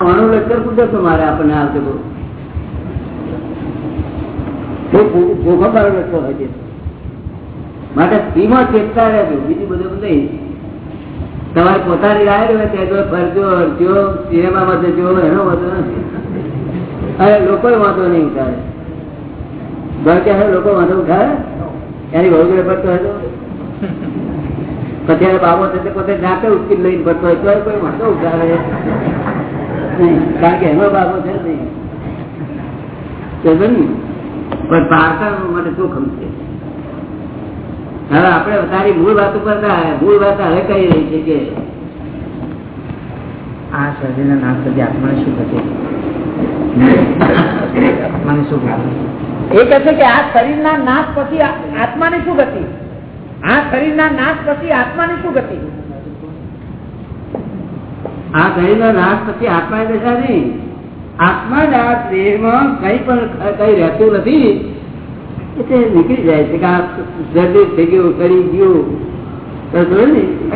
ઘણું લશ્કર કુદરત મારે આપણને આવશે બહુ જોખમ વાળો લશ્કર હોય છે. માટે સ્ત્રીમાં ચેતતા રહેજો. બીજું બધું નહીં. તમારે પોતાની રાહ હોય ત્યાં ફરજો અરજો સિનેમામાં જજો, એનો વાંધો નથી. અરે, લોકો વાંધો નહીં ઉઠાવે. ઘર ક્યારે લોકો વાંધો ઉઠાવે? એની જોડે પડતો હતો પછી બાબો થશે, પોતે જાતે ઉચકી લઈને પડતો હોય તો કોઈ વાંધો ઉઠાવે. નહીં કારણ કે એનો બાબો છે નહીં. પણ પારકા માટે જોખમ છે? હવે આપણે તારી મૂળ વાત ઉપર મૂળ વાત હવે કહી રહી છે કે આ શરીરના નાશ પછી આત્માને શું થશે? આત્માને શું એ કહે છે કે આ શરીરના નાશ પછી આત્માની શું ગતિ? આ શરીરના નાશ પછી આત્માની શું ગતિ? આ શરીરનો નાશ પછી આત્મા દશા નહીં. આત્મા દેહમાં કઈ પણ કઈ રહેતું નથી એટલે નીકળી જાય છે કે આ જર્દી થઈ ગયું કરી ગયું.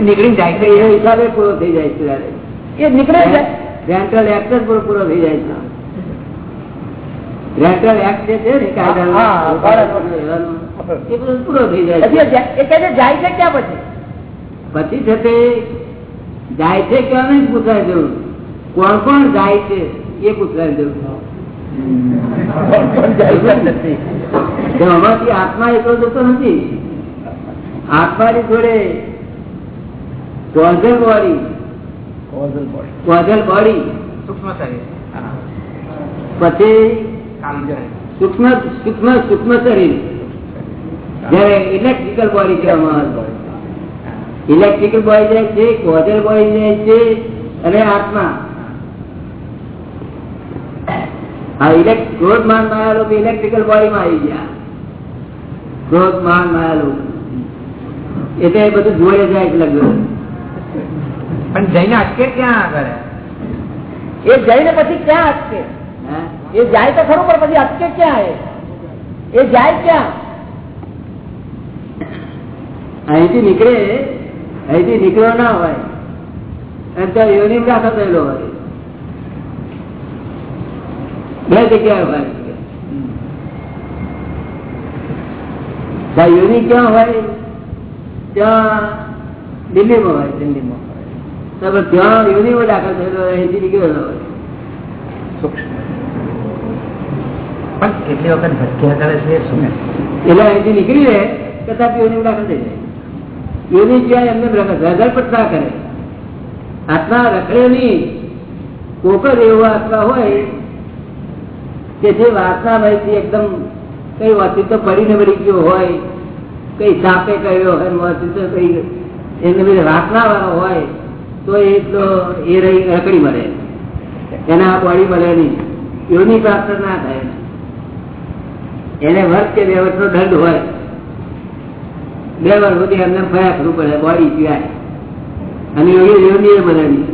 નીકળી જાય એ હિસાબે પૂરો થઈ જાય છે ત્યારે એ નીકળે છે. રેન્ટલ એક્ટ જ પૂરો થઈ જાય છે. રેન્ટલ એક્ટ જે છે ને કાયદાનો એ પૂરો થઈ જાય છે એ જાય- એ કહે છે જાય છે ક્યાં પછી? પછી છે તે જાય છે કે નહીં પૂછાય જરૂર? કોણ કોણ જાય છે એ પૂછવાની જરૂર? આમાંથી આત્મા એટલો જતો નથી. આત્માની જોડે કોઝલ બોડી. Causal body. સૂક્ષ્મ શરીર. પછી કામ સૂક્ષ્મ સૂક્ષ્મ સૂક્ષ્મ શરીર. જયારે ઇલેક્ટ્રિકલ બોડી કહેવામાં આવે ઇલેક્ટ્રિકલ બોય જાય છે કોઝલ બોય જાય છે અને આત્મા. આ ઇલેક્ટ ક્રોધ માન માયા લોકો ઇલેક્ટ્રિકલ બોડીમાં આવી ગયા. ક્રોધ માન માયા લોકો. એટલે એ બધું જોડે જાય એટલે પણ જઈને અટકે ક્યાં આગળ? એ જઈને પછી ક્યાં અટકે? એ જાય તો ખરું પણ પછી અટકે ક્યાં એ? એ જાય ક્યાં? અહીંથી નીકળે અહીંથી નીકળ્યો ના હોય અને ત્યાં યોની દાખલ થયેલો હોય. બે જગ્યાએ હોય. ત્યાં યોની ક્યાં હોય ત્યાં દિલ્હીમાં હોય દિલ્હીમાં તો ત્યાં યોનીમાં દાખલ થયેલો હોય અહીંથી નીકળેલો હોય. પણ કેટલી વખત ભટક્યા કરે છે એટલે અહીંથી નીકળી રહે કદાચ યોની દાખલ થઈ જાય. યોનિ જ્યાં એમને રગડ પટના કરે. આત્મા રખડે નહીં. કોકર એવો આત્મા હોય કે જે વાસના ભાઈથી એકદમ કઈ તો પડીને પડી ગયો હોય, કઈ સાપે કર્યો હોય તો કઈ એને બધી વાસના વાળો હોય, તો એ તો એ રહી, રખડી મળે. એને બોડી મળે નહીં. યોની પ્રાપ્ત ના થાય. એને વર્ષ કે બે વર્ષનો દંડ હોય. બે વાર સુધી એમને ફર્યા કરવું પડે બોડી પીવાય. અને એવી યોની એ બધાની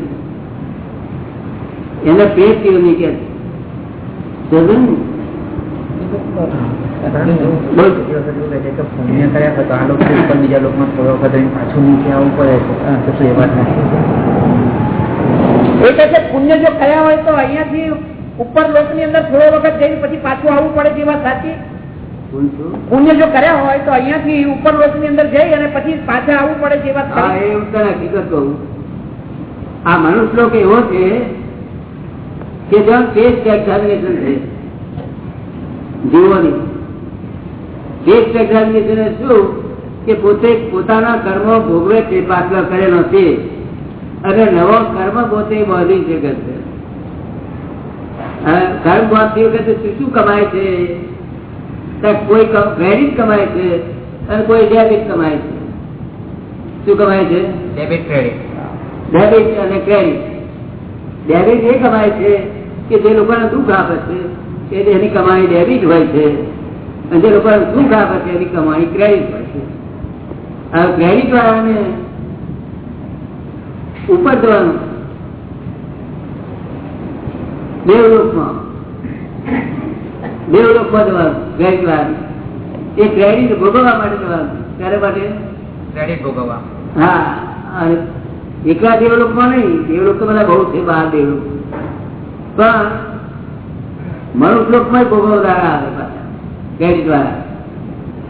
એને પેટ યોની કે લોકો બીજા લોકમાં થોડો વખત પાછું નીચે આવવું પડે છે એ પુણ્ય જો કર્યા હોય તો અહિયાંથી ઉપર લોકની અંદર થોડો વખત જઈને પછી પાછું આવવું પડે છે વાત સાચી. પુણ્ય જો કર્યા હોય તો અહિયાંથી ઉપર લોકની અંદર જઈ અને પછી પાછા આવવું પડે છે વાત હા એ હું તને હકીકત કહું. આ મનુષ્ય લોક એવો છે કે જેમ ટેસ્ટ એક્ઝામિનેશન છે જીવોની. ટેસ્ટ એક્ઝામિનેશન શું કે પોતે પોતાના કર્મો ભોગવે તે પાછળ કરેલો છે અને નવો કર્મ પોતે બાંધી શકે છે. કર્મ બાંધતી વખતે શું શું કમાય છે? કોઈ ક્રેડિટ કમાય છે અને કોઈ ડેબિટ કમાય છે. શું કમાય છે? ડેબિટ ક્રેડિટ ડેબિટ અને ક્રેડિટ ડેબિટ એ કમાય છે કે જે લોકોને દુઃખ આપે છે એ એની કમાણી ડેબિટ હોય છે અને જે લોકોને સુખ આપે છે એની કમાણી ક્રેડિટ હોય છે. હવે ક્રેડિટ વાળાને ઉપર જવાનું. દેવલોકમાં જવાનું ક્રેડિટ એ ક્રેડિટ ભોગવવા માટે જવાનું ત્યારે માટે? ક્રેડિટ ભોગવવા. હા એકલા નહીં. દેવલોક તો બધા બહુ છે બહાર દેવલોક પણ મનુષ્ય લોકમાં ભોગવનારા આવે પાછા ગેરી દ્વારા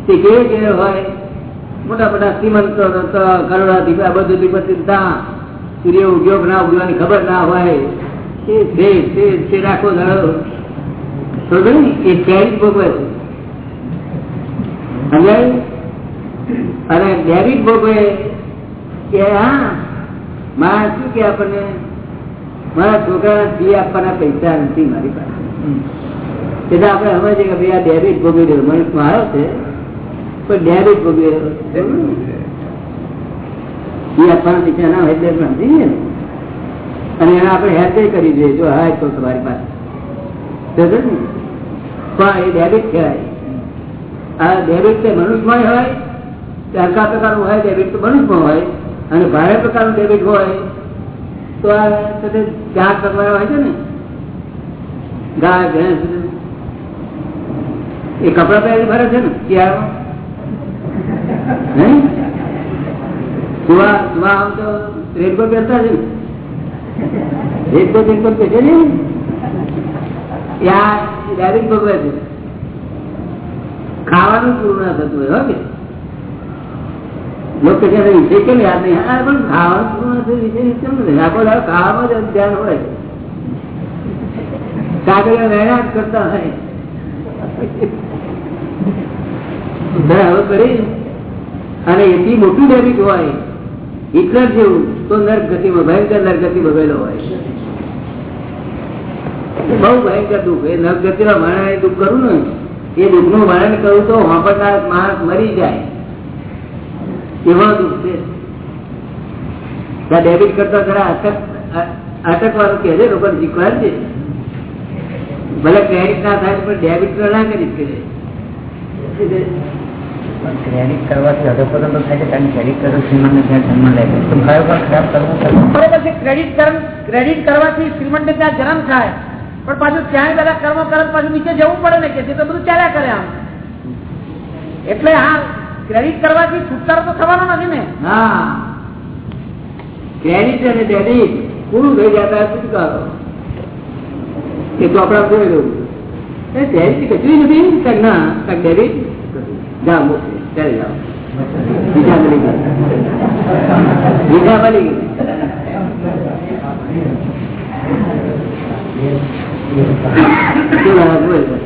તે કેવી હોય મોટા મોટા શ્રીમંતો કરોડાધિપતિ આ બધું અધિપતિ ત્યાં સૂર્ય ઉદ્યોગ ના ઉગવાની ખબર ના હોય એ છે તે તે? એ કેરી ભોગવે છે. સમજાયું? અને ડેબિટ ભોગવે. કે હા, મારા શું કે આપણને? મારા છોકરાને ફી આપવાના પૈસા નથી મારી પાસે. એટલે આપણે સમજીએ કે ભાઈ આ ડેબિટ ભોગવી રહ્યો. મને મારો છે, પણ ડેબિટ ભોગવી રહ્યો. ફી આપવાના પૈસા ના હોય એટલે સમજીએ ને. અને એને આપણે હેલ્પ કરી દઈએ જો હા તો તમારી પાસે? પણ એ ડેબિટ કહેવાય. આ ડેબિટ તે મનુષ્યમાં હોય હલકા પ્રકારનું હોય ડેબિટ તો મનુષ્યમાં હોય, અને ભારે પ્રકારનું ડેબિટ હોય, તો આ સાથે ચાર પ્રકાર હોય છે ને. ગાય, ભેંસ, એ કપડા પહેરી ભરે છે ને, શિયાળામાં? સુવા સુવા આમ તો રેડકોટ પહેરતા છે ને. રેડકોટ રેડકોટ પહેરે ને? ત્યાં ડાયરેક્ટ ભગવે છે. ખાવાનું પૂરું થતું હોય કે. લોકો કે છે, વિષય કેમ યાદ નહીં? હા પણ ખાવાનું પૂરું ના વિષય કેમ નથી આખો દાડો ખાવામાં જ ધ્યાન હોય. કાગળિયા રહેણાંક કરતા હોય. બરાબર કરી. અને એથી મોટું ડેબિટ હોય હિટલર જેવું તો નર્ક ગતિમાં ભયંકર નર્ગતિ ભગેલો હોય. બહુ ભયંકર દુઃખ. એ ગતિમાં માણસ દુઃખ કરું ને એ દુઃખનું વર્ણન કરું તો વાપરનાર માણસ મરી જાય. એવા દુઃખ છે. ત્યાં ડેબિટ કરતા જરા અટક અટકવાનું કહે છે લોકોને શીખવાડ છે. ભલે ક્રેડિટ ના થાય પણ ડેબિટ તો ના કરી શકે. ક્રેડિટ કરવાથી તો થાય છે કારણ ક્રેડિટ કરો શ્રીમંતને ત્યાં જન્મ લે છે. ખરેખર ખરાબ કરવું કરવું બરોબર છે ક્રેડિટ ક્રેડિટ કરવાથી શ્રીમંત ત્યાં જન્મ થાય. પણ પાછું ત્યાં બધા કર્મ કરે પાછું નીચે જવું પડે ને કે તે બધું ચાલ્યા કરે આમ. એટલે હા ક્રેડિટ કરવાથી છુટકારો તો થવાનો નથી ને. ક્રેડિટ અને ડેબિટ પૂરું થઈ જતા છુટકારો. એ તો આપડે જોઈ ડેબિટ કશું નથી ના, કાંઈક ડેબિટ. બીજા મળી ગયા. શું લાગે બોલ બોલ.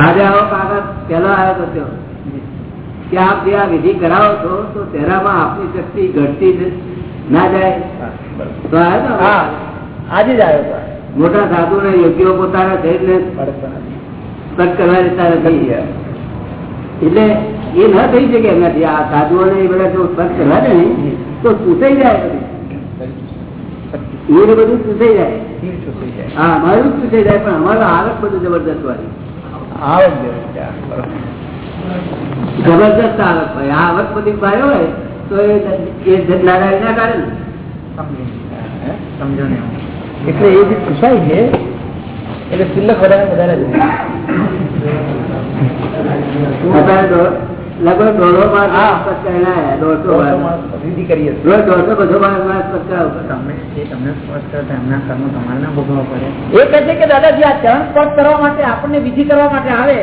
આજે આવો કાગળ પેલો આવ્યો તો ત્યો. કે આપ જે આ વિધિ કરાવો છો તો તેનામાં આપની શક્તિ ઘટતી ના જાય. આજે જ આવ્યો મોટા સાધુ ને યોગીઓ પોતાના શરીરને સ્પર્શ કરવા દેતા નથી. એટલે એ ન થઈ શકે એમનાથી આ સાધુઓને એ બધા જો સ્પર્શ કરવા દે ને તો ચૂસાઈ જાય એ બધું ચૂસાઈ જાય. હા અમારું જ ચૂસાઈ જાય પણ અમારું આવક બધું જબરદસ્ત વાળી જબરદસ્ત આવક હોય. આ આવક બધી ભાઈ હોય તો એ નારાયણ ના કાઢે સમજો ને એટલે એ જે પૂછાય છે એટલે તિલક વધારે વધારે લગભગ દોઢો માસ હા. સ્પર્શ કરીને આયા, દોઢસો કરીએ દોઢસો બધો માસ માસ તમે જે તમને સ્પષ્ટ કરો એમના કર્મ તમારે ના ભોગવવા પડે. એ કહે છે કે દાદાજી આ ચરણ સ્પર્શ કરવા માટે આપણને વિધિ કરવા માટે આવે.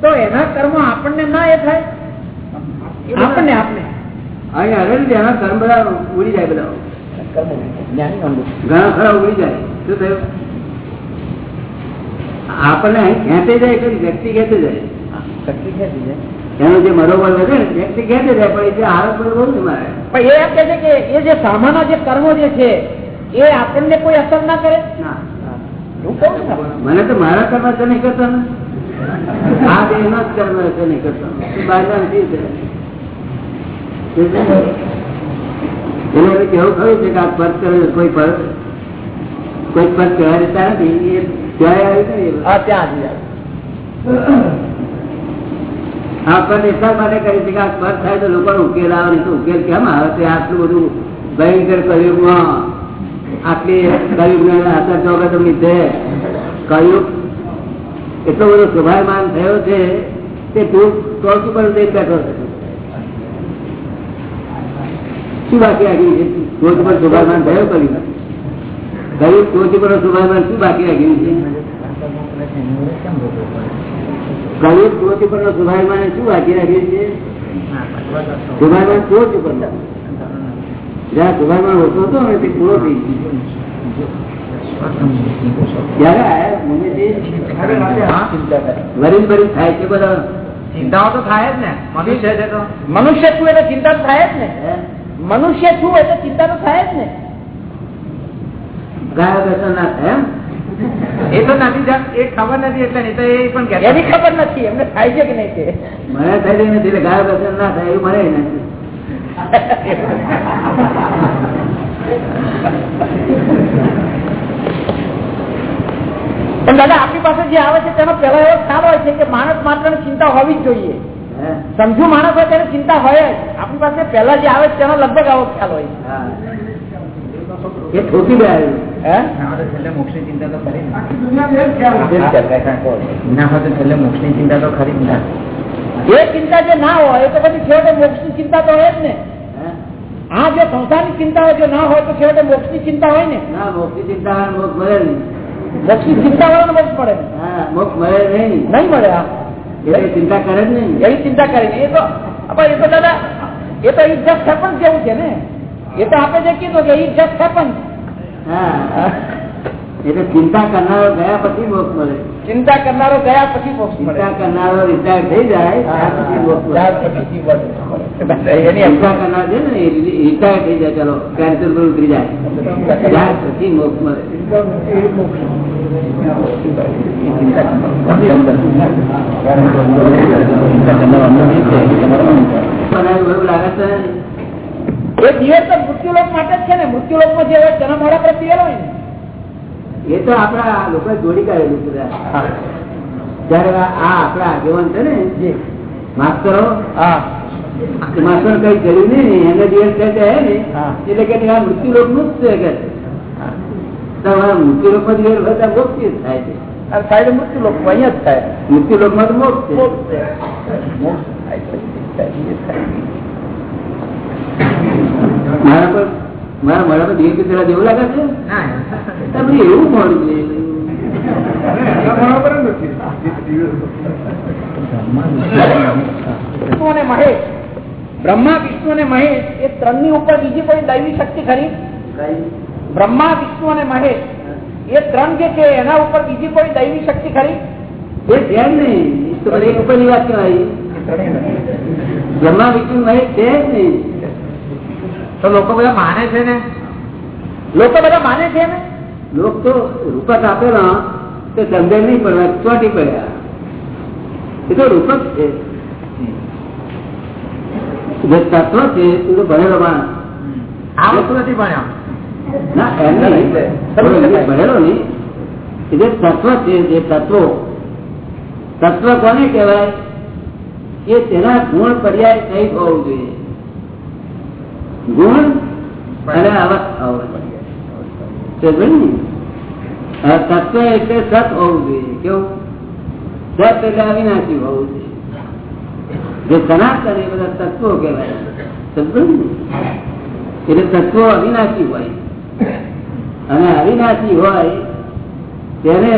તો એના કર્મ આપણને ના એ થાય. આપણને આપણે અહીંયા હરેલ એના કર્મ બધા ઉડી જાય બધા. ઘણા ખરા ઉડી જાય. શું થયું? આપણને ખેંચે જાય ખરી વ્યક્તિ ખેંચે જાય? ખેંચી એનો જે મનોબળ વધે ને વ્યક્તિ ખેંચે જાય પણ એ જે આરોપ બહુ મારે. પણ એ એમ કે છે કે એ જે સામાન્ય જે કર્મો જે છે એ આપણને કોઈ અસર ના કરે? ના. મને તો મારા કર્મ છે નહીં કરતા ને. આ બે એનો જ કર્મ છે નહીં કરતા. બહારના નથી છે. કેવું ખરું છે કે આ સ્પર્શ કરે કોઈ પર કોઈ સ્પર્શ કહેવા દેતા નથી. એ આવી ત્યાં આપણને એટલા માટે કરી છે કે આ સ્પર્શ થાય તો લોકો ઉકેલ આવે તો ઉકેલ કેમ આવે? તે આટલું બધું ભયંકર કયુગમાં આટલી કયુગ આચાર ચોગત લીધે કયુગ એટલો બધો સ્વભાવમાન થયો છે તે ટોચ ઉપર બેઠો છે. શું બાકી આગળ છે? ટોચ સ્વભાવમાન થયો કર્યું કયું ટોચ ઉપર સ્વભાવમાન શું બાકી આગળ છે? ભોગવવું ટોચ શું બાકી રાખ્યું છે? તે પૂરો ચિંતાઓ તો થાય જ ને. મનુષ્ય છે તો. મનુષ્ય છું એટલે ચિંતા તો થાય જ ને. મનુષ્ય છું એટલે ચિંતા તો થાય જ ને. ગાયો બેસો ના થાય એમ? એ તો નથી એ ખબર નથી એટલે નહીં તો એ પણ એની ખબર નથી એમને થાય છે કે નહીં તે? મને થઈ નથી એટલે ગાયો દર્શન ના થાય એવું મને નથી. પણ દાદા આપણી પાસે જે આવે છે તેનો પહેલા એવો ખ્યાલ હોય છે કે માણસ માત્ર ચિંતા હોવી જ જોઈએ. સમજુ માણસ હોય તેને ચિંતા હોય જ. આપણી પાસે પહેલા જે આવે છે તેનો લગભગ આવો ખ્યાલ હોય. એ ઠોકી આવ્યું. હે? ચિંતા તો ખરી ના. હોય. તો છેલ્લે મોક્ષની ચિંતા તો ખરી જ ને. એ ચિંતા જે ના હોય તો પછી છેવટે મોક્ષની ચિંતા તો હોય જ ને. હે? આ જો સંસારની ચિંતા જો ના હોય તો છેવટે મોક્ષની ચિંતા હોય ને. ના મોક્ષની ચિંતા મોક્ષ મળે નહીં. મોક્ષની ચિંતા વાળાને મોક્ષ મળે મોક્ષ મળે નહીં. નહીં મળે આ એટલે ચિંતા કરે જ નહીં. એવી ચિંતા કરે એ તો આપણે એ તો દાદા એ તો ઇજ્જત જસ્ટ જેવું છે ને. એ તો આપણે જે કીધું કે ઇજ્જત હેપન હા. એટલે ચિંતા કરનારો ગયા પછી મોક્ષ મળે. ચિંતા કરનારો ગયા પછી મોક્ષ ચિંતા કરનારો રિટાયર થઈ જાય ચિંતા કરનાર છે ને રિટાયર થઈ જાય ચલો કેન્સર પર ઉતરી જાય. ત્યાર પછી મોક્ષ મળે. એવું લાગે છે? ને? એ દિવસ તો મૃત્યુલોક માટે જ છે ને. મૃત્યુલોકમાં જે હોય જન્મ પર પીએલો ને. એ તો આપણા લોકો જોડી કાઢેલું છે જયારે આ આપડા આગેવાન છે ને માસ્તરો માસ્તર કઈ કર્યું નહીં એને દિવસ કહે ને એટલે કે આ મૃત્યુ લોકનું જ છે કે. તો મૃત્યુ લોકમાં દિવસ હોય મોક્ષ જ થાય છે? આ સાઈડ મૃત્યુલોક અહીંયા જ થાય. મૃત્યુ લોકમાં તો મોક્ષ છે. મોક્ષ થાય થાય, થાય. મારા પર મારા પર દિવસ પેલા જેવું લાગે છે? તમે એવું છે. મહેશ. બ્રહ્મા વિષ્ણુ અને મહેશ એ ત્રણની ઉપર બીજી કોઈ દૈવી શક્તિ ખરી? બ્રહ્મા વિષ્ણુ અને મહેશ. એ ત્રણ જે છે એના ઉપર બીજી કોઈ દૈવી શક્તિ ખરી? એ ધ્યાન નહીં. ઉપરની વાત કહેવાય. બ્રહ્મા વિષ્ણુ મહેશ છે જ નહીં. તો લોકો બધા માને છે ને? લોકો બધા માને છે ને? લોક તો રૂપક આપેલા તો સમજે નહીં પડવા ચોટી પડ્યા. એ તો રૂપક છે. જે તત્વ છે એ તો ભણેલો માણસ. આ વસ્તુ નથી ભણ્યો. ના એમ ભણેલો નહીં એ જે તત્વ છે જે તત્વો તત્વ કોને કહેવાય? કે તેના ગુણ પર્યાય નહીં હોવું જોઈએ. ગુણ અને તત્વ એટલે સત હોવું જોઈએ. કેવું? સત એટલે અવિનાશી હોવું જોઈએ. જે સનાતન એ બધા તત્વો કહેવાય. એટલે તત્વો અવિનાશી હોય. અને અવિનાશી હોય તેને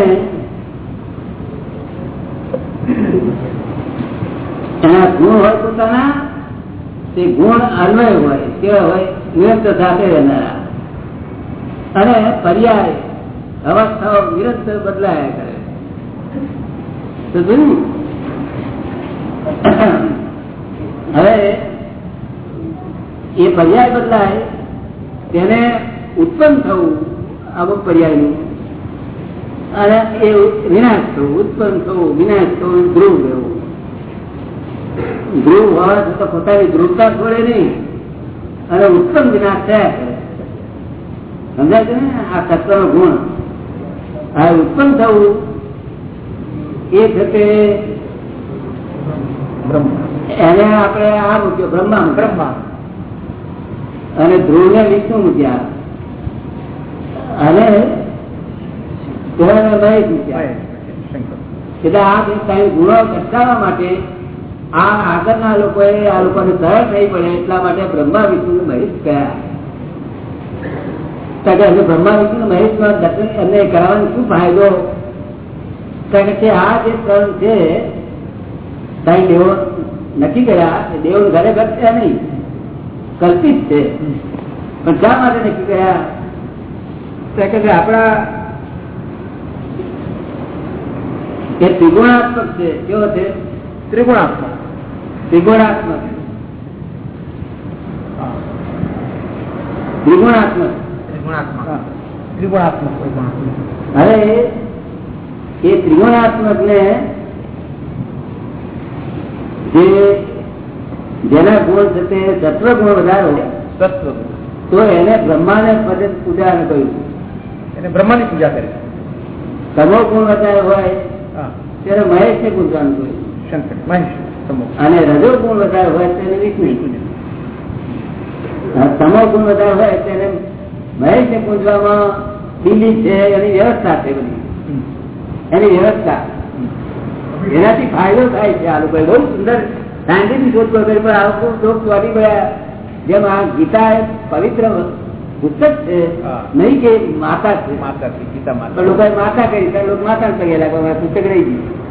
એના ગુણ હોય પોતાના તે ગુણ અન્વય હોય કેવા હોય વિરક્ત સાથે રહેનારા. અને પર્યાય, અવસ્થાઓ વિરક્ત બદલાયા કરે તો જોયું? હવે એ પર્યાય બદલાય, તેને ઉત્પન્ન થવું, અમુક પર્યાયનું. અને એ વિનાશ થવું, ઉત્પન્ન થવું, વિનાશ થવું, ધ્રુવ રહેવું. ધ્રુવ હોવા છતાં પોતાની ધ્રુવતા છોડે નહીં. અને ઉત્તમ વિનાશ થયા કરે. સમજાય છે ને? આ તત્વનો ગુણ. આ ઉત્પન્ન થવું એ છે એને આપણે આ મૂક્યો બ્રહ્મા બ્રહ્મા. અને ધ્રુવ ને વિષ્ણુ મૂક્યા. અને ધ્રુવને મૂક્યા. એટલે આ ગુણો ઘટાડવા માટે આ આગળના લોકોએ આ લોકોને સરળ નહીં પડે એટલા માટે બ્રહ્મા વિષ્ણુ મહેશ કયા તો કે બ્રહ્મા વિષ્ણુ મહેશમાં દર્શન એમને કરાવવાનો શું ફાયદો? કારણ કે આ જે સ્થળ છે કઈ દેવો નક્કી કર્યા એ દેવ ઘરે ઘર છે નહીં. કલ્પિત છે. પણ શા માટે નક્કી કર્યા? કે આપણા એ ત્રિગુણાત્મક છે. કેવો છે? ત્રિગુણાત્મક. ત્રિગુણાત્મક ત્રિગુણાત્મક. ત્રિગુણાત્મક ત્રિગુણાત્મક કોઈ પણ. હવે એ ત્રિગુણાત્મક ને જે જેના ગુણ છે તે સત્વ ગુણ વધારો તત્વ તો એને બ્રહ્માને પદે પૂજા કહ્યું એને બ્રહ્માની પૂજા કરી. તમો ગુણ વધારે હોય હા. ત્યારે મહેશ ને પૂજવાનું કહ્યું શંકર મહેશ. અને રજો ગુણ વધારે હોય તેને વિષ્ણુ તમો ગુણ વધારે હોય તેને મહેશ ને પૂજવામાં દિલ્હી છે એની વ્યવસ્થા છે બધી. એની વ્યવસ્થા. એનાથી ફાયદો થાય છે આ લોકો. બહુ સુંદર સાયન્ટિફિક શોધ કરી પણ આ લોકો લોક ચોટી ગયા જેમ આ ગીતા પવિત્ર પુસ્તક છે. નહીં કે માતા છે. માતા છે ગીતા માતા. લોકો માતા કરી માતા કરી પુસ્તક રહી ગયું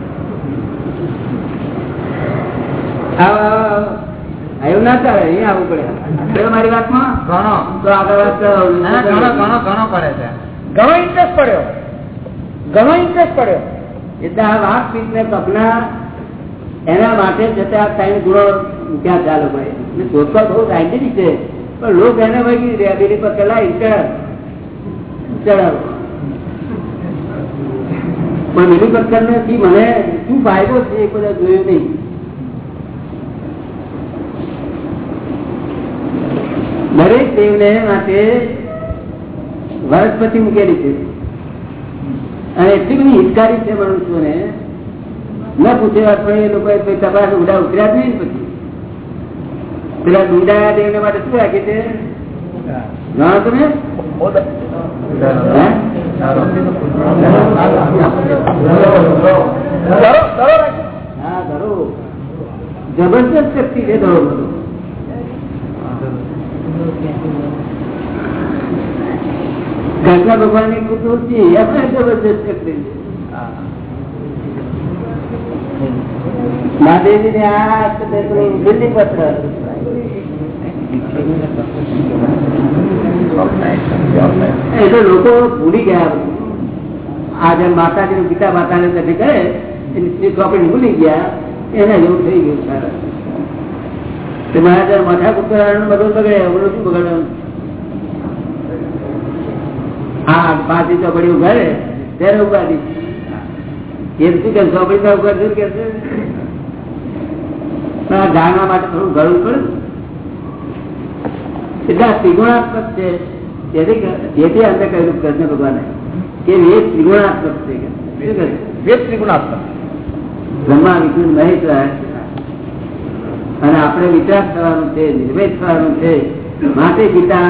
આવા- આવા- એવું ના ચાલે અહીંયા આવવું પડે. મારી વાતમાં? ઘણો. તો આગળ વાત ઘણો ઘણો ઘણો કરે છે. ઘણો ઇન્ટરેસ્ટ પડ્યો. ઘણો ઇન્ટરેસ્ટ પડ્યો. એટલે આ પીઠ ને એના માટે જતે આ સાઈન ગુણો ક્યાં ચાલુ પડે શોધવા બહુ સાયન્ટિફિક છે. પણ લોક એને ભાઈ રહ્યા બીડી પર ચલાવી ચડાવ. ચડાવો. પણ બીડી પથ્થરથી મને શું ફાયદો છે એ બધા જોયું નહીં. દરેક દેવને માટે વનસ્પતિ મૂકેલી છે. અને એટલી બધી હિતકારી છે મનુષ્યોને ન પૂછે પણ એ લોકો તપાસ ઉડા ઉતર્યા જ નહીં પછી. પેલા ડુંડાયા દેવને માટે શું રાખે છે? જાણો તમે? જબરદસ્ત શક્તિ છે ધરો બધો કૃષ્ણ ભગવાનની પત્ર એટલે લોકો ભૂલી ગયા. આ જેમ માતાજી નું પિતા માતા ને કદી કહે, એની ચોપડી ભૂલી ગયા. એને એવું થઈ ગયું સારા ત્યાં માથા કુતરા બધું બગડે એવું શું બગડવાનું? હા પાંચી ચોપડી ઉઘાડે ત્યારે ઉગાડી એમ શું કે ચોપડી ના ઉગાડશે કે જાણવા માટે થોડું ગળવું પડે એટલે આ ત્રિગુણાત્મક છે જેથી અંદર કહ્યું કૃષ્ણ ભગવાને કે વેદ ત્રિગુણાત્મક છે? વેદ ત્રિગુણાત્મક. બ્રહ્મા વિષ્ણુ મહેશ અને આપણે વિચાર થવાનું છે નિર્વેદ થવાનું છે. માટે ગીતા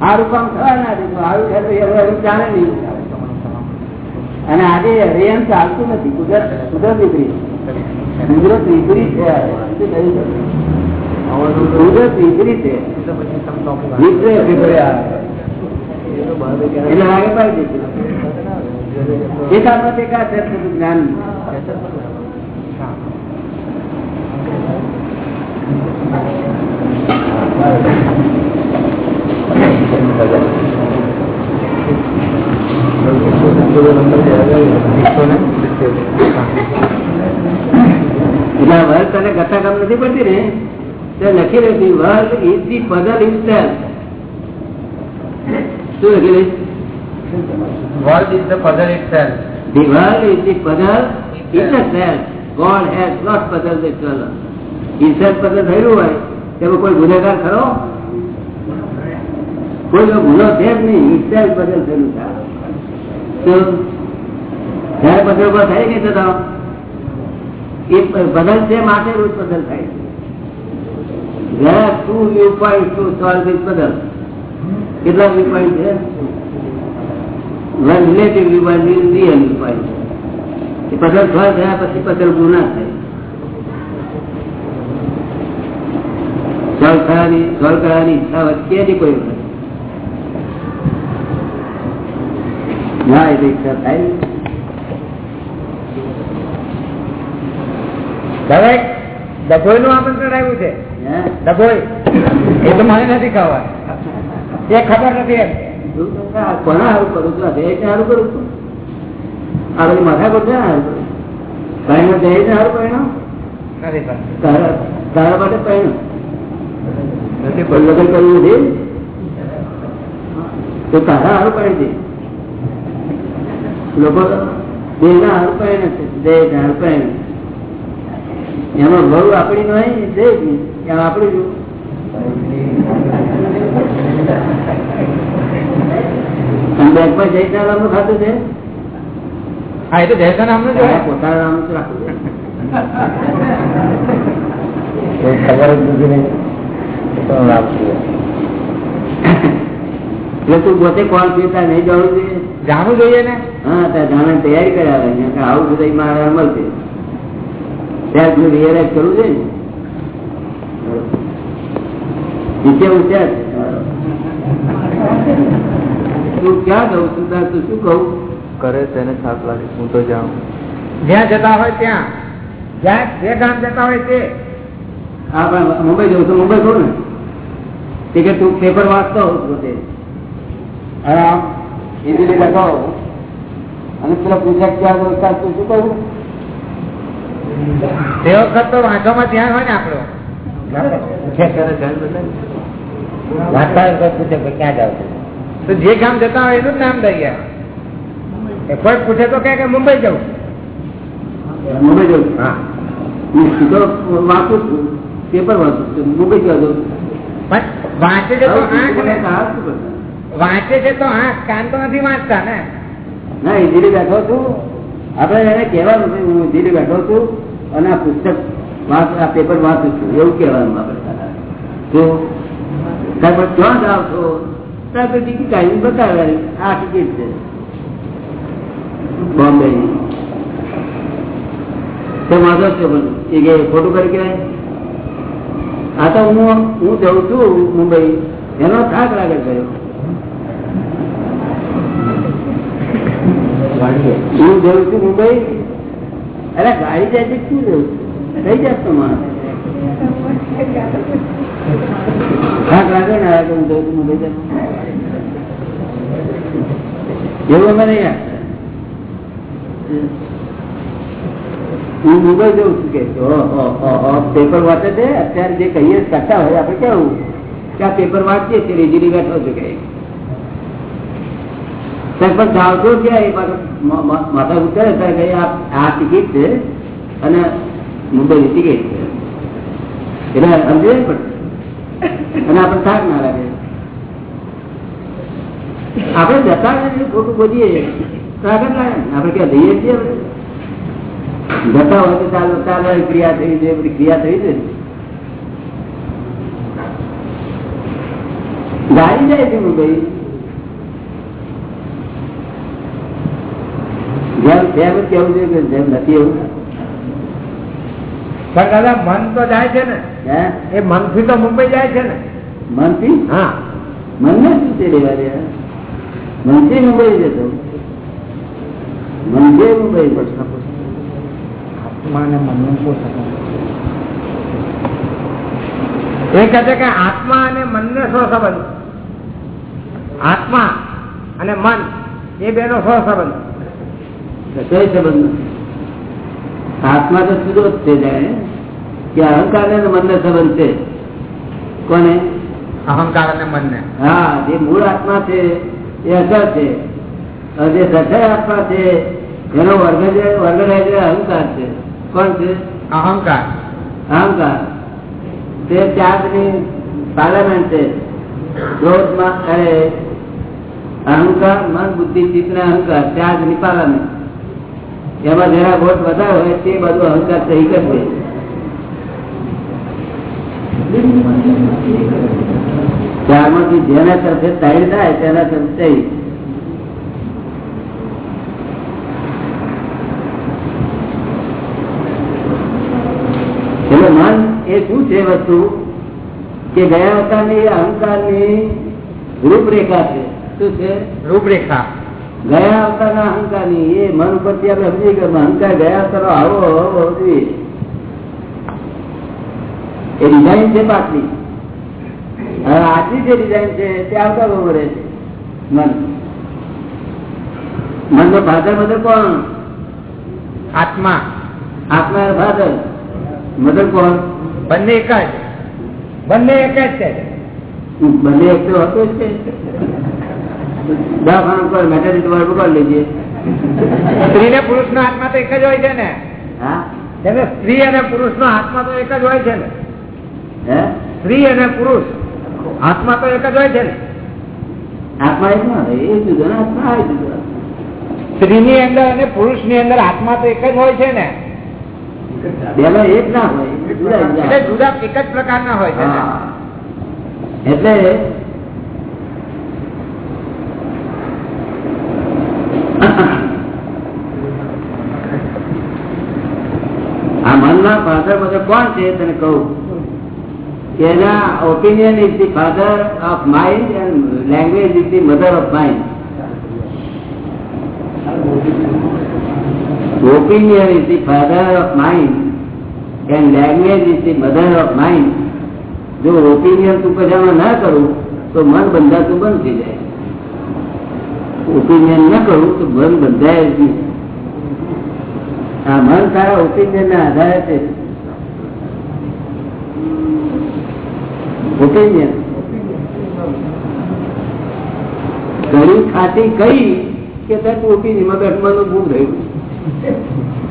સારું કામ થવા ના અને આજે હરિયાણ ચાલતું નથી. કુદરત કુદરત વિપરીત કુદરત વિપરીત છે. કુદરત વિપરીત છે. એટલે લાગે પાડી દે એકાત્મક એકાદ છે જ્ઞાન. એટલે વર્ત અને કથા કામ નથી પડતી ને લખી રહી છે is the puzzle in self શું લખી રહી? World is the puzzle itself The world is the puzzle itself. God has not puzzled the puzzle થયેલું હોય તેમાં કોઈ ગુનેગાર ખરો? કોઈ ગુનો છે જ નહીં ઈશ્વર puzzle થયેલું છે તો જયારે puzzle ઊભા થાય નહીં થતા એ બદલ છે માટે રોજ બદલ થાય છે થયા પછી puzzle ઊભું ના થાય સોલ્વ કરવાની ઈચ્છા વધતી કોઈ વખત ના એ તો ઈચ્છા થાય. ને. ડભોઈ નું આમંત્રણ આવ્યું છે. ડભોઈ એ તો મને નથી ખાવા એ ખબર નથી એમ. કોના હારું કરું છું? આ હારું કરું છું? આ બધી માથા પર હારું કરું? પરિણામ હારું પરિણામ તારા માટે પરિણામ લગ્ન કરવું નથી? તો તારા હારું પરિણ છે લોકો દેહના હારું નથી છે. દેહ હારું પરિણ એમાં બહુ આપણી નહીં દેહ એમ આપણી જો અને બેંકમાં જઈ ત્યાં નામનું ખાતું છે? હા એ તો જયસા નામનું જ પોતાના નામનું જ રાખવું ખબર જ નથી નહીં તો લાભ છે. એટલે તું પોતે કોણ પીતા નહીં જાણવું જોઈએ? જાણવું જોઈએ ને? હા ત્યાં જાણે તૈયારી કરાવે કે આવું બધું મારા મળશે. ત્યાં તું રિયલાઇઝ કરવું છે ને? નીચે ઉચ્યા તું ક્યાં જવું છું ત્યાં તું શું કહું? કરે તેને થાક લાગે. હું તો જાઉં. જ્યાં જતા હોય ત્યાં. જ્યાં જે ગામ જતા હોય તે. આપણે મુંબઈ જવું તો મુંબઈ કહું ને? ટિકિટ કે તું પેપર વાંચતો હોઉં પોતે. આમ ઇઝીલી લખાવો અને પેલા ક્યાં તું શું કહું તે વખત તો વાંચવામાં ધ્યાન હોય ને આપણું. જે ગામ જતા હોય એનું જ નામ દઈએ એ કોઈ પૂછે તો કહે કે મુંબઈ જવું. મુંબઈ જવું. હા. વાંચું છું. પેપર વાંચું છું. મુંબઈ જવું? પણ વાંચે છે તો આંખ? વાંચે છે તો હા કાન તો નથી વાંચતા ને? ના ઇઝીલી બેઠો છું. આપણે એને કહેવાનું છે, હું ઇઝીલી બેઠો છું અને આ પુસ્તક વાંચ, આ પેપર વાંચું છું. એવું કહેવાનું આપણે તો વાંધો છે પણ. કે ખોટું કરી કહેવાય આ તો હું હું જઉં છું મુંબઈ. એનો થાક લાગે છે. હું જઉં છું મુંબઈ અરે ગાડી જાય છે શું જવું છું કઈ જાત તો માણસ થાક લાગે ને આ કે હું જઉં છું મુંબઈ જવાનું. એવું અમે નહીં આપતા. હું મુંબઈ જઉં છું કે છે. ઓહો, ઓહો, પેપર વાંચે છે અત્યારે જે કહીએ કરતા હોય આપણે કેવું આ પેપર વાંચીએ છીએ રેજીરી બેઠો છું કે સરપંચ જાવતો ત્યાં એ માથા ઉતરે, ત્યારે કઈ આ ટિકિટ છે અને મુંબઈની ટિકિટ છે. એટલે સમજે પણ, અને આપણે થાક ના લાગે. આપણે જતા ખોટું બોલીએ આગળ લાગે. આપણે ક્યાં જઈએ છીએ? જતા હોય તો ચાલો ચાલો, ક્રિયા થઈ છે, બધી ક્રિયા થઈ છે. ગાડી જાય છે મુંબઈ. જેમ જેમ કેવું છે કે જેમ નથી એવું. પણ દાદા મન તો જાય છે ને. એ મનથી તો મુંબઈ જાય છે ને. મનથી? હા. મનને શું છે લેવા મુંબઈ જતો. મુંબઈ પ્રશ્ન આત્માને મનનું પોષક એ કહે છે કે આત્મા અને મનને શું સંબંધ? આત્મા અને મન એ બે નો સંબંધ સંબંધ આત્મા તો સીધો જ છે જાણે. કે અહંકાર ને મનને સંબંધ છે. કોને? અહંકાર અને મનને. હા જે મૂળ આત્મા છે એ અસર છે. જે સચય આત્મા છે એનો વર્ગ વર્ગ અહંકાર છે. કોણ છે? અહંકાર. અહંકાર. તે ત્યાગની પાર્લામેન્ટ છે. ક્રોધમાં અરે અહંકાર, મન, બુદ્ધિ, ચિત્ત ને અહંકાર ત્યાગની પાર્લામેન્ટ એમાં જેના વોટ વધારે હોય તે બધું અહંકાર સહી કરશે ત્યારમાંથી જેના તરફે તૈર થાય, તેના તરફ એટલે મન એ શું છે વસ્તુ? કે ગયા અવતારની અહંકારની રૂપરેખા છે. શું છે? રૂપરેખા. ગયા અવતારના અહંકારની. એ મન ઉપરથી આપણે સમજી ગયા અહંકાર ગયા અવતાર આવો આવો જોઈએ. એ ડિઝાઇન છે પાછલી. હવે જે ડિઝાઇન છે તે આવતા બહુ રહે છે. મન. મનનો ફાધર મધર કોણ? આત્મા. આત્મા ફાધર મધર કોણ? બંને એક જ. બંને એક જ છે. બંને એક તો હતો જ છે પર કરી લેજે સ્ત્રી ને પુરુષ નો આત્મા તો એક જ હોય છે ને? એટલે સ્ત્રી અને પુરુષ નો આત્મા તો એક જ હોય છે ને? સ્ત્રી અને પુરુષ આત્મા તો એક જ હોય છે ને? આત્મા એક ના હોય એ જુદો ને આત્મા આ જુદો. સ્ત્રી ની અંદર અને પુરુષની અંદર આત્મા તો એક જ હોય છે ને? બેનો એક ના હોય જુદા એટલે જુદા જુદા એક જ પ્રકારના હોય છે એટલે આ મનના ફાધર બધો કોણ છે તને કહું? એના opinion is the father of mind and language is the mother of mind opinion is the father of mind and language is the mother of mind જો ઓપિનિયન તું કજામાં ના કરું, તો મન બંધાતું બંધ થઈ જાય. ઓપિનિયન ના કરું, તો મન બંધાય જ નહીં. આ મન તારા ઓપિનિયન ના આધારે છે. ઓપિનિયન ઘણી ખાતી કઈ કે તક ઓપિનિયનમાં બેઠવાનું ભૂલ રહ્યું.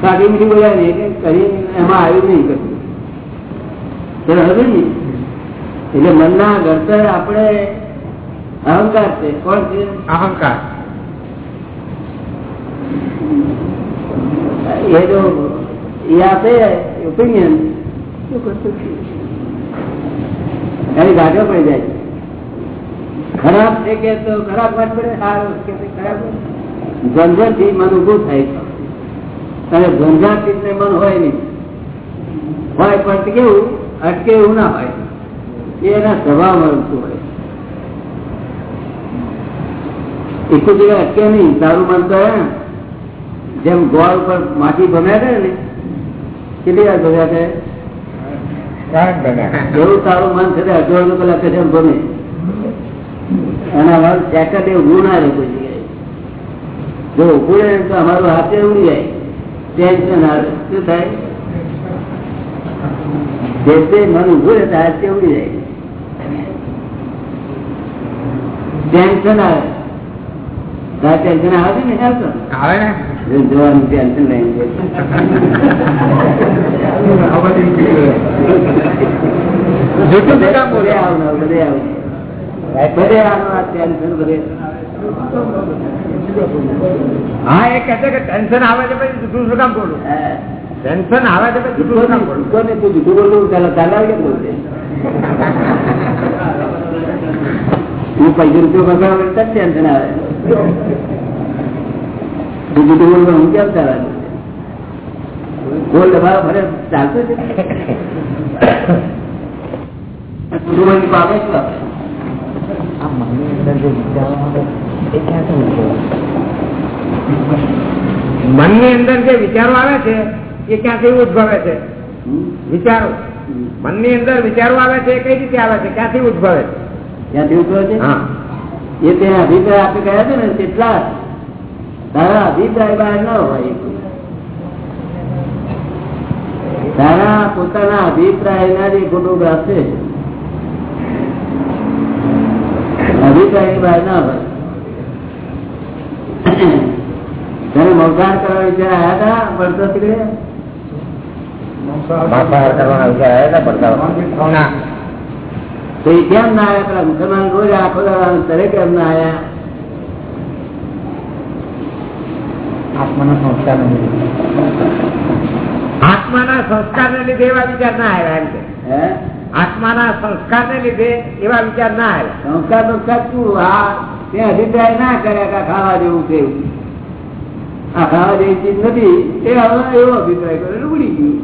ખાટી મીઠી બોલ્યા નહીં કરી એમાં આવ્યું નહીં કશું. હવે નહીં. એટલે મનના ઘડતર આપણે અહંકાર છે. કોણ છે? અહંકાર. એ જો એ આપે ઓપિનિયન શું કશું એની ગાડો પડી જાય ખરાબ છે કે તો ખરાબ વાત પડે? સારું, કે ખરાબ ઝંઝટથી મન ઉભું થાય છે. અને ઝંઝટથી મન હોય નહીં. હોય પણ કેવું? અટકે એવું ના હોય. એના સ્વભાવ મળતું હોય. એક જગ્યાએ અટકે નહીં. તારું મન તો જેમ ગોળ ઉપર માટી ભમ્યા કરે ને, કેટલી વાર ભમ્યા કરે? એવું સારું મન છે અડધો કલાક એમ ગમે. એના વાત સેકન્ડ એવું ગુણ આવે જો ઉભું રહે તો અમારું હાથે ઉડી જાય. ટેન્શન આવે શું થાય? જે તે મન ઉભું રહે તો હાથે ઉડી જાય. ટેન્શન આવે. ટેન્શન આવે ને આવે ને? જોવાનું ટેન્શન લઈને. હા એ કે છે કે ટેન્શન આવે છે પછી જુઠું શું કામ બોલું? ટેન્શન આવે છે પછી જૂઠું શું કામ બોલું? જૂઠું બોલવું ચાલો ચાલે કે બોલશે? હું પૈસા રૂપિયો બગાડો જ ટેન્શન આવે તું જૂઠું બોલવું હું કેમ ચાલે બોલ દબાવ ભરે ચાલતું છે? મનની અંદર જે વિચારો આવે છે એ ક્યાંથી ઉદ્ભવે છે? વિચારો. મનની અંદર વિચારો આવે છે એ કઈ રીતે આવે છે? ક્યાંથી ઉદ્ભવે છે? ત્યાંથી ઉઠો છે? એ તે અભિપ્રાય આપે ગયા છે ને કેટલા તારા અભિપ્રાય બહાર ન હોય. તારા પોતાના અભિપ્રાય ના જે ફોટોગ્રાફ છે અભિપ્રાયની બહાર ના હોય. તને મવસાર કરવા વિચાર આવ્યા હતા પડતો તીકડે બાપા કરવાના વિચાર આવ્યા હતા પડતા તો એ કેમ ના આવ્યા પેલા મુસલમાન રોજ આખો દાડો સ્તરે કેમ ના આવ્યા આત્માના સંસ્કાર આત્માના સંસ્કાર ને લીધે એવા વિચાર ના આવ્યા એમ કે. આત્માના સંસ્કાર ને લીધે એવા વિચાર ના આવ્યા સંસ્કાર સંસ્કાર શું? આ તે અભિપ્રાય ના કર્યા કે ખાવા જેવું છે આ ખાવા જેવી ચીજ નથી. એ હવે એવો અભિપ્રાય કર્યો ઉડી ગયું.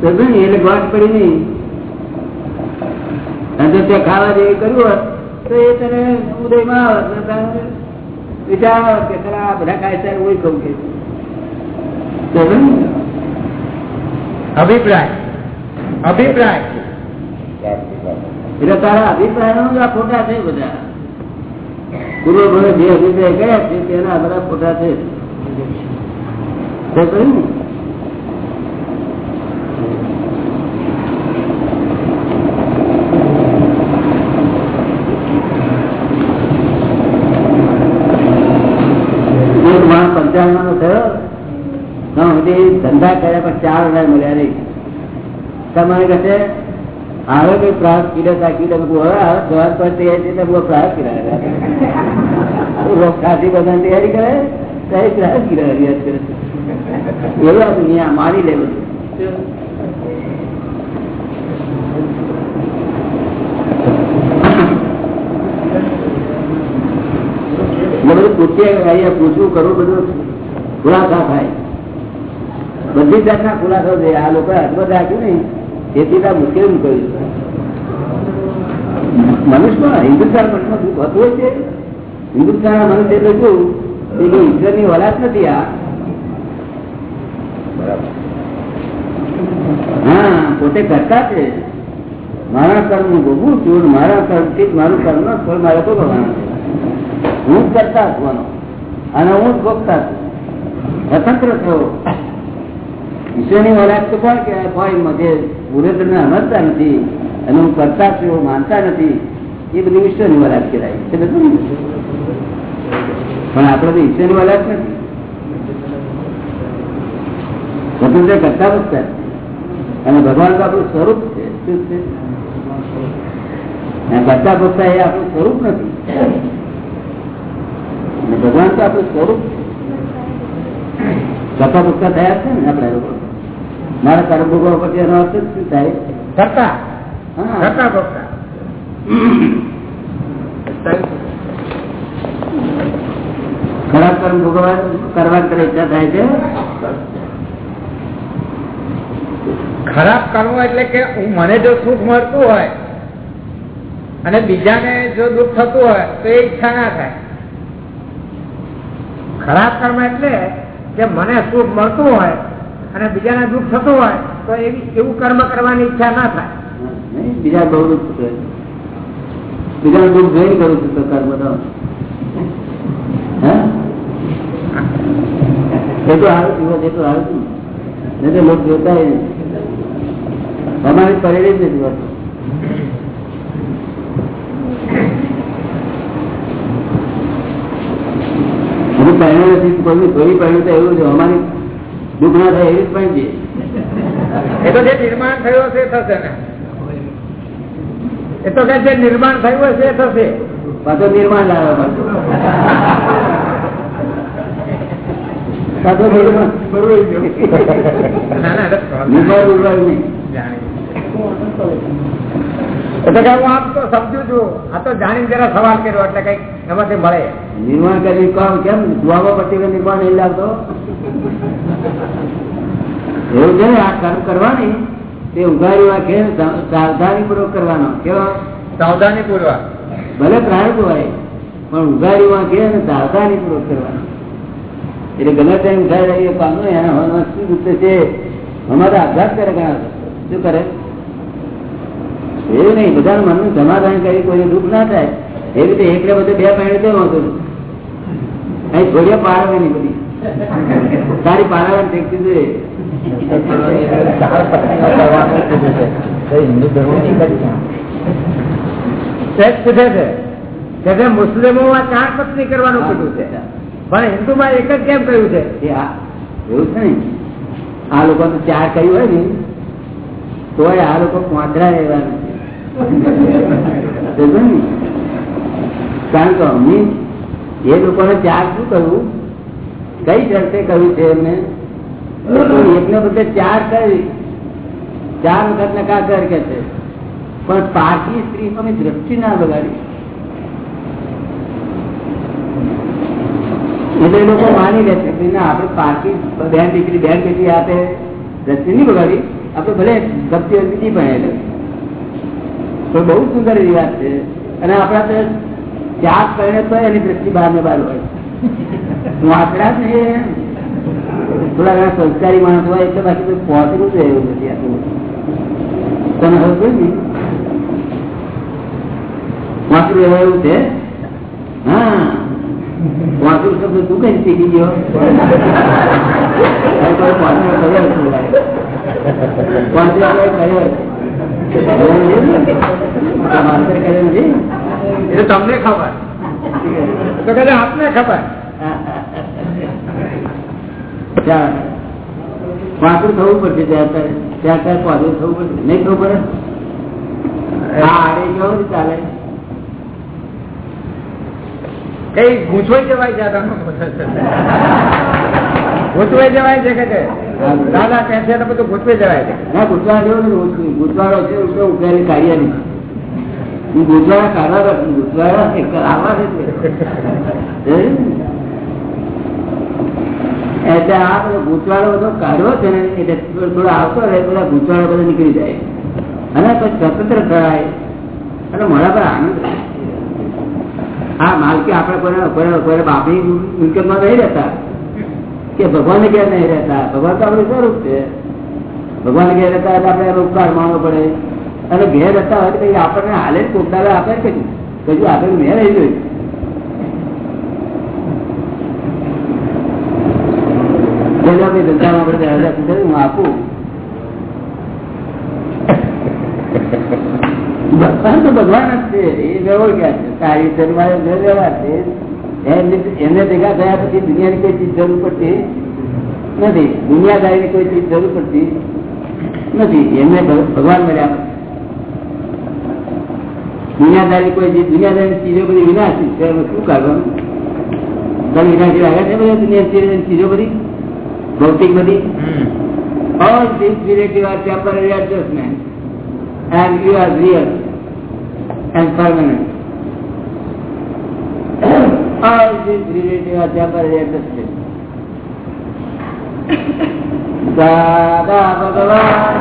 તો એટલે ઘાટ પડી નહીં. અને તે ખાવા જેવી કર્યું હોત તો એ તને ઉદયમાં આવત. વિચાર આવત કે ખરા આ બધા ખાય ઓય કહું કે. અભિપ્રાય. અભિપ્રાય. એટલે તારા અભિપ્રાય આ ખોટા છે બધા. પૂર્વ જે અભિપ્રાય ગયા છે તેના બધા ખોટા છે. ને? એક માણસ પંચાવન નો થયો તો સુધી ધંધા કર્યા પણ ચાર હજાર મળ્યા નહીં. તમારે કહે આવે કઈ પ્રાસ કીધા કીધા હવે હવે સવાર પર તૈયારી છે બહુ પ્રાસ કીડા ખાતી બધા તૈયારી કરે? ત્યારે પ્રાસ કીડા રિયાઝ કરે. એવું આ દુનિયા, મારી લે બધું બધું પૂછીએ પૂછવું કરવું બધું. ખુલાસા થાય. બધી જાતના ખુલાસો છે. આ લોકો હાથમાં રાખ્યું ને તેથી ત્યાં મુશ્કેલ કર્યું મનુષ્ય હિન્દુસ્તાન મનુષ્યમાં દુઃખ હતું હોય છે. હિન્દુસ્તાન મનુષ્ય એટલે શું? એ કોઈ ઈશ્વરની વલાદ નથી આ. હા, પોતે કરતા છે. મારા કર્મનું ભોગવું છું મારા કર્મથી મારું કર્મ નો ફળ મારે ભોગવવાનો છે. હું જ કરતા હોવાનો અને હું જ ભોગતા છું. સ્વતંત્ર થયો. ઈશ્વરની ઓળખ તો કોણ કહેવાય કોઈ મધે પુરેદ્રને સમજતા નથી અને હું કરતા છું એવું માનતા નથી, એ બધી ઈશ્વરની ઓળખ કહેવાય. બધું પણ આપણે તો ઈશ્વરની ઓળખ નથી. સ્વતંત્ર કરતા બસતા અને ભગવાન તો આપણું સ્વરૂપ છે. શું છે? કરતા બસતા એ આપણું સ્વરૂપ નથી. ભગવાન તો આપણું સ્વરૂપ છે. કરતા બસતા થયા છે ને આપણે લોકો. મારા કર્મ ભોગવવા પછી એનો અર્થ શું થાય? કરતા. કરતા ભોગતા. ખરાબ કર્મ ભોગવવા કરવા કરે ઈચ્છા થાય છે. ખરાબ કર્મ એટલે કે હું- મને જો સુખ મળતું હોય અને બીજાને જો દુઃખ થતું હોય તો એ ઈચ્છા ના થાય. ખરાબ કર્મ એટલે કે મને સુખ મળતું હોય અને બીજાના દુઃખ થતું હોય તો એવી કર્મ કરવાની ઈચ્છા ના થાય. બીજા બહુ દુઃખ છે. બીજા દુઃખ જોઈને કરું છું તો કર્મ તો. હે? એ દિવસ એ તો હારું છું નહીં તો લોકો જોતા અમારી પડેલી જ. હજુ પહેણ્યું નથી તો એવું છે અમારી દુઃખ ના થાય એવી પણ છે. એ તો જે નિર્માણ થયું હશે થશે ને. એ તો કે જે નિર્માણ થયું હશે થશે. પાછો નિર્માણ લાવે પાછો નિર્માણ. ના ના એ તો નિર્માણ ઉડવાય નહીં. એટલે કે હું આમ તો સમજુ છું. આ તો જાણીને જરા સવાલ કર્યો એટલે કંઈક એમાંથી મળે. નિર્માણ કરી કામ કેમ? દુઆમાં પછી નિર્માણ નહીં લાવતો? એવું છે આ કર્મ કરવાની તે ઉઘાડી વાંખે સાવધાની પૂર્વક કરવાનો. કેવો? સાવધાની પૂર્વક ભલે પ્રાર્થ હોય પણ ઉઘાડી વાંખે અને સાવધાની પૂર્વક કરવાનો. એટલે ગમે ટાઈમ ઉઘાડી રહીએ પામો એના હોવામાં શું ગુસ્સે છે? અમારે આઘાત કરે ઘણા શું કરે? એવું નહીં બધા મનનું સમાધાન કરી કોઈ દુઃખ ના થાય. એ રીતે એકલે બધે બે પાણી દેવો હતું? અહીં છોડીએ પાડવે નહીં બધી. પત્નીઓ કરવાનું કીધું છે? હિન્દુ જે મુસ્લિમોમાં ચાર પત્ની કરવાનું કીધું છે. પણ હિન્દુમાં એક જ કેમ કહ્યું છે? એવું છે ને? આ લોકો તો ચાર કહ્યું હોય ને તોય આ લોકો પાંદડા એવા? કારણ કે અમે એ લોકોને ચાર શું કહ્યું? કઈ જગતે કહ્યું છે એમને? એકને બદલે ચાર કરી ચાર વખત નકા કર કે છે. પણ પાકી સ્ત્રી તમે દ્રષ્ટિ ના બગાડી. એટલે લોકો માની લે છે ના, આપણે પાકી બેન દીકરી બેન દીકરી આપે દ્રષ્ટિ નહીં બગાડી. આપણે ભલે ગપતી બીજી પણ તો બહુ સુંદર એવી વાત છે. અને આપણા ચાર પહેણે તો એની દ્રષ્ટિ બહાર ને બહાર હોય. હું ને થોડા ઘણા સંસ્કારી માણસ હોય એટલે બાકી તો પહોંચવું છે એવું નથી તમે સમજો ને વાંચવું એવા એવું છે? હા. વાંચવું શબ્દ તું કઈ શીખી ગયો? કોઈ? તમને ખબર. તો કદાચ આપને ખબર. ત્યાં થવું પડશે ત્યાં ત્યાં ત્યારે પાછું થવું પડશે. નહીં થવું પડે? હા આડે કેવો રીતે ચાલે? કઈ ગૂંચવાઈ જવાય તમે ગૂંચવાઈ જવાય છે કે દાદા કહે છે બધું ગૂંચવાઈ જવાય છે. ના ગુજરાત જેવો ને ઓછું. છે ઉઠે ઉઠારી નહીં. હું ગુજરાત કાઢવા નથી ગુજરાત એક છે એટલે આ બધો ગૂંચવાડો બધો કાઢવો છે ને, એટલે થોડો આવતો રહે બધા ગૂંચવાડો બધો નીકળી જાય. અને પછી સ્વતંત્ર થવાય. અને મોડા પર આનંદ હા માલકી આપણે કોઈને બાપની મિલકતમાં નહીં રહેતા. કે ભગવાન ઘેર નહીં રહેતા? ભગવાન તો આપણું સ્વરૂપ છે. ભગવાન ઘેર રહેતા એટલે આપણે ઉપકાર માનવો પડે. અને ઘેર રહેતા હોય તો આપણને હાલે જ કોકડાવે આપે કે કજું આપણે મેં રહી જોયું ધંધામાં આપણે હજાર સુધી હું આપું ભગવાન તો ભગવાન જ છે એ વ્યવહાર ક્યાં છે સારી શરીર વ્યવહાર છે એમને- ભેગા થયા પછી દુનિયાની કોઈ ચીજ જરૂર પડતી નથી દુનિયાદારીની કોઈ ચીજ જરૂર પડતી નથી એમને ભગવાન મળ્યા દુનિયાદારી કોઈ ચીજ દુનિયાદારી ચીજો બધી વિનાશી છે શું કાઢવાનું તમે વિનાશી લાગે છે બધા દુનિયા ચીજો બધી ભૌતિક બધી all things relative are temporary adjustment and you are real and permanent. all things relative are temporary adjustment. દાદા ભગવાન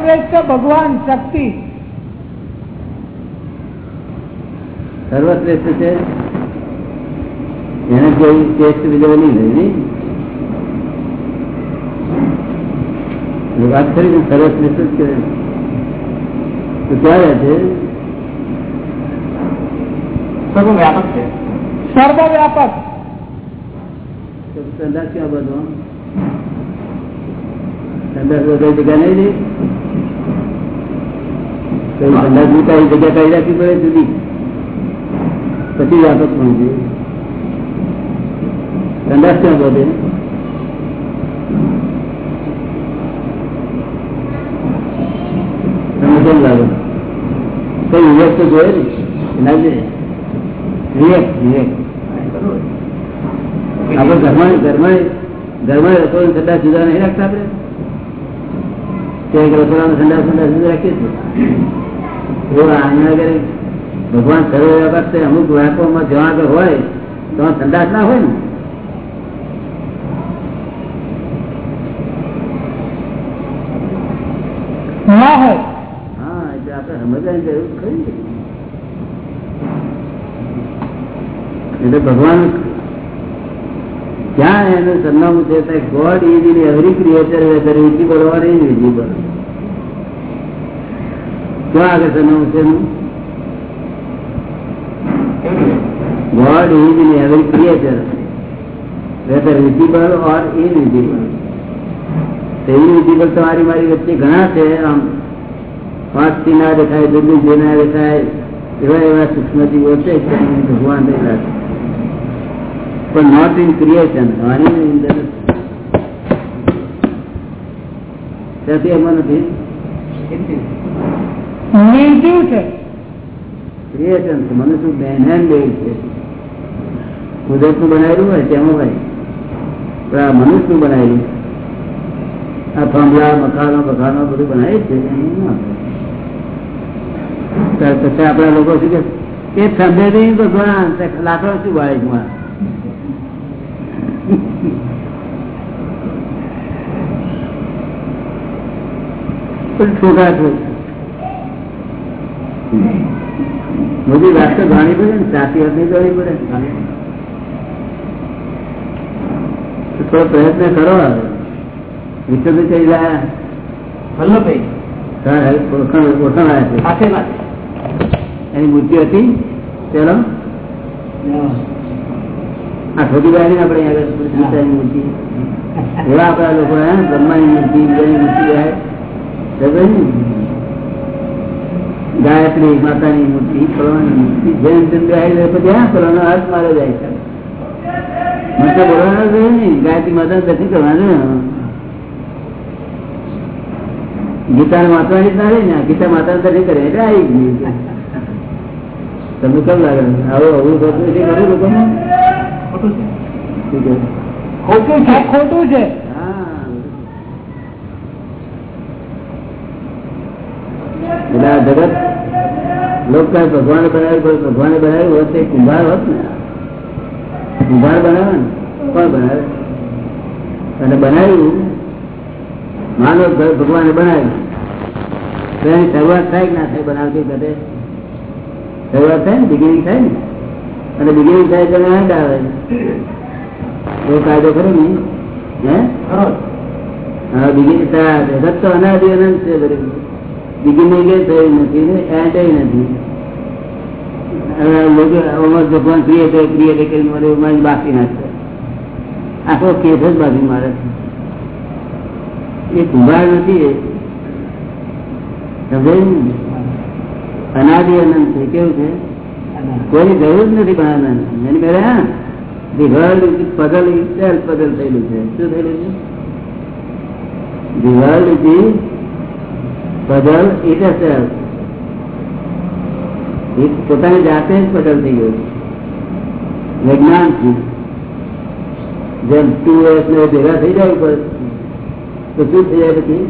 સર્વશ્રેષ્ઠ ભગવાન શક્તિ સર્વશ્રેષ્ઠ છે એને કોઈ શ્રેષ્ઠ બીજો નહીં હોય નહીં એ વાત કરી ને સર્વશ્રેષ્ઠ જ કહેવાય. તો ક્યાં રહે છે સર્વવ્યાપક છે સર્વવ્યાપક તો સંદાસ ક્યાં બધો સંદાસ બધા જગ્યા નહીં રહી કઈ સંદાસની કઈ જગ્યા ઘરમાં ઘરમાં ઘરમાં રસોઈ ઠંડા જુદા નહીં રાખતા આપણે? ત્યાં રસોડામાં ઠંડા ઠંડા જુદા રાખીએ છીએ. ભગવાન સર્વ વખતે અમુક વાકોમાં આગળ હોય તો ઠંડા ના હોય ને? ના હોય. હા એટલે આપણે સમજવાની જરૂર ખરી. એટલે ભગવાન ક્યાં એનું સરનામું છે? God is in every creator whether visible or invisible ક્યાં આગળ સરનામું છે એનું God is in every creature whether visible or invisible invisible તમારી મારી વચ્ચે ઘણા છે આમ પાંચથી ના દેખાય દુર્બી જે ના દેખાય એવા એવા સૂક્ષ્મ જીવો છે કે એમને ભગવાન રહેલા છે પણ નોટ ઇન ક્રિએશન ત્યાંથી એમાં નથી મનુષ્ય છે? કુદરતનું બનાવેલું હોય તેમાં ભાઈ આ મનુષ્યનું બનાવેલું. આ થાંભલા, મકાનો બખાનો બધું બનાવે છે. પછી આપણા લોકો શું કે, એ થાંભે નહીં ભગવાન લાકડો શું ભાઈ છોકરા છોકરા. બધી વાત તો જાણી પડે ને સાચી વાત નહીં જાણી પડે. થોડો પ્રયત્ન કરો હવે. તો કઈ રહ્યા વલ્લભભાઈ. ઓળખાણ ઓળખાણ આવ્યા છે. એની મૂર્તિ હતી? ચલો. આ થોડી વાર આપણે આગળ મૂર્તિ. એવા આપણા લોકો બ્રહ્માની મૂર્તિ બીજાની મૂર્તિ ને? ગાયત્રી માતાની મૂર્તિ ફલવાની મૂર્તિ તેમ ગાય જાય પછી હા ફલવાનો હાથ મારો જાય છે. મને બોલવાનો છે નહીં ગાયત્રી માતા દર્શન કરવાનું. ગીતા વાંચવાની જ ના રહી ને ગીતા માતા દર્શન કરે એટલે આવી ગયું તમને કેમ લાગે? આવું આવું થતું છે ખરું ખોટું છે? ખોટું છે ખોટું છે હા. એટલે આ જગત લોકો ભગવાન બનાવ્યું ભગવાને બનાવ્યું હોત તો એ કુંભાર હોત ને. કુંભાર બનાવે ને કોણ બનાવે? અને બનાવ્યું માનો ભગવાને બનાવ્યું. તો એની શરૂઆત થાય કે ના થાય બનાવતી બધે શરૂઆત થાય ને બિગિનિંગ થાય ને? અને બિગિનિંગ થાય તો એન્ડ આવે. એવો કાયદો ખરો ને? હે? બિગિનિંગ જગત તો અનાદિ અનંત છે બધું. એ થઈ નથી ને એન્ડ નથી. ભગવાન ક્રિએટ ક્રિએટ કરીને મારે મારી બાકી નાખશે આખો કેસ જ બાકી મારે એ કુંભાર નથી સમજાયું અનાદિ અનંત છે, કેવું છે? કોઈ જરૂર જ નથી પણ આનંદ એની પહેલા હા દિવાળ વર્લ્ડ પઝલ ઇટસેલ્ફ થયેલું છે. શું થયેલું છે? ઇઝ પઝલ ઇટ પોતાની જાતે જ પઝલ થઈ ગયું વિજ્ઞાનથી જેમ ટુ વર્ષ ને ભેગા થઈ જાય ઉપર તો શું થઈ જાય પછી?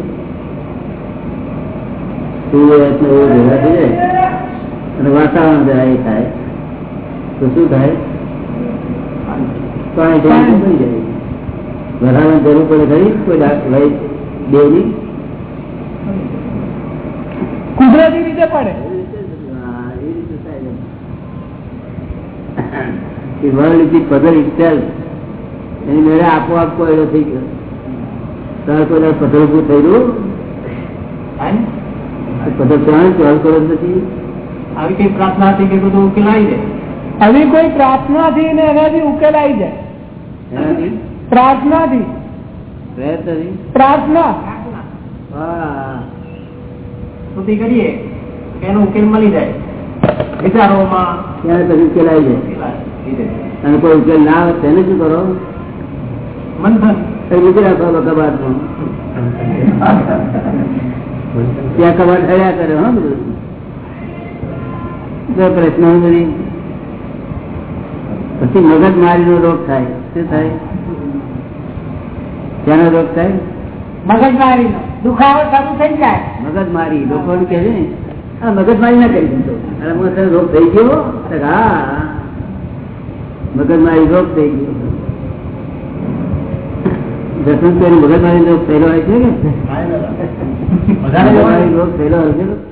ટુ વર્ષ ને ભેગા થઈ જાય. અને વાતાવરણ જરા એ થાય. તો શું થાય? પાણી થઈ જાય. વધારાની જરૂર પડે ખરી? કોઈ લાઈટ દેવની કુદરતી રીતે પડે. હા, એ રીતે થાય છે. The world is the puzzle itself. એની મેળે આપોઆપ કોયડો થઈ ગયો તાર કોઈ દાડો ઉભું થઈ થાય ને? ત્રણ પથ્થર ત્યાં કરો નથી. આવી કઈ પ્રાર્થના હતી કે બધું ઉકેલાઈ જાય? આવી કોઈ પ્રાર્થના થી ને એનાથી ઉકેલાઈ જાય. પ્રાર્થનાથી. પ્રયત્નથી પ્રાર્થના. સ્તુતિ કરીએ એનો ઉકેલ મળી જાય. વિચારોમાં ત્યારે પછી ઉકેલ આવી જાય. અને કોઈ ઉકેલ ના આવે તેને શું કરો? મંથન. ત્યાં કબાટ હર્યા કરે હા બધું. જો પ્રશ્ન પછી મગજ મારીનો રોગ થાય. શું થાય? ત્યાંનો રોગ થાય? મગજમારી દુખાવો શરૂ થઈ જાય. મગજમારી લોકો કે છે ને આ મગજ ના કરી દીધો અરે મને તને રોગ થઈ ગયો? હા. મગજમારી રોગ થઈ ગયો. મગજમારી મગજ રોગ થયેલો હોય છે કે? મગજ રોગ થયેલો હોય છે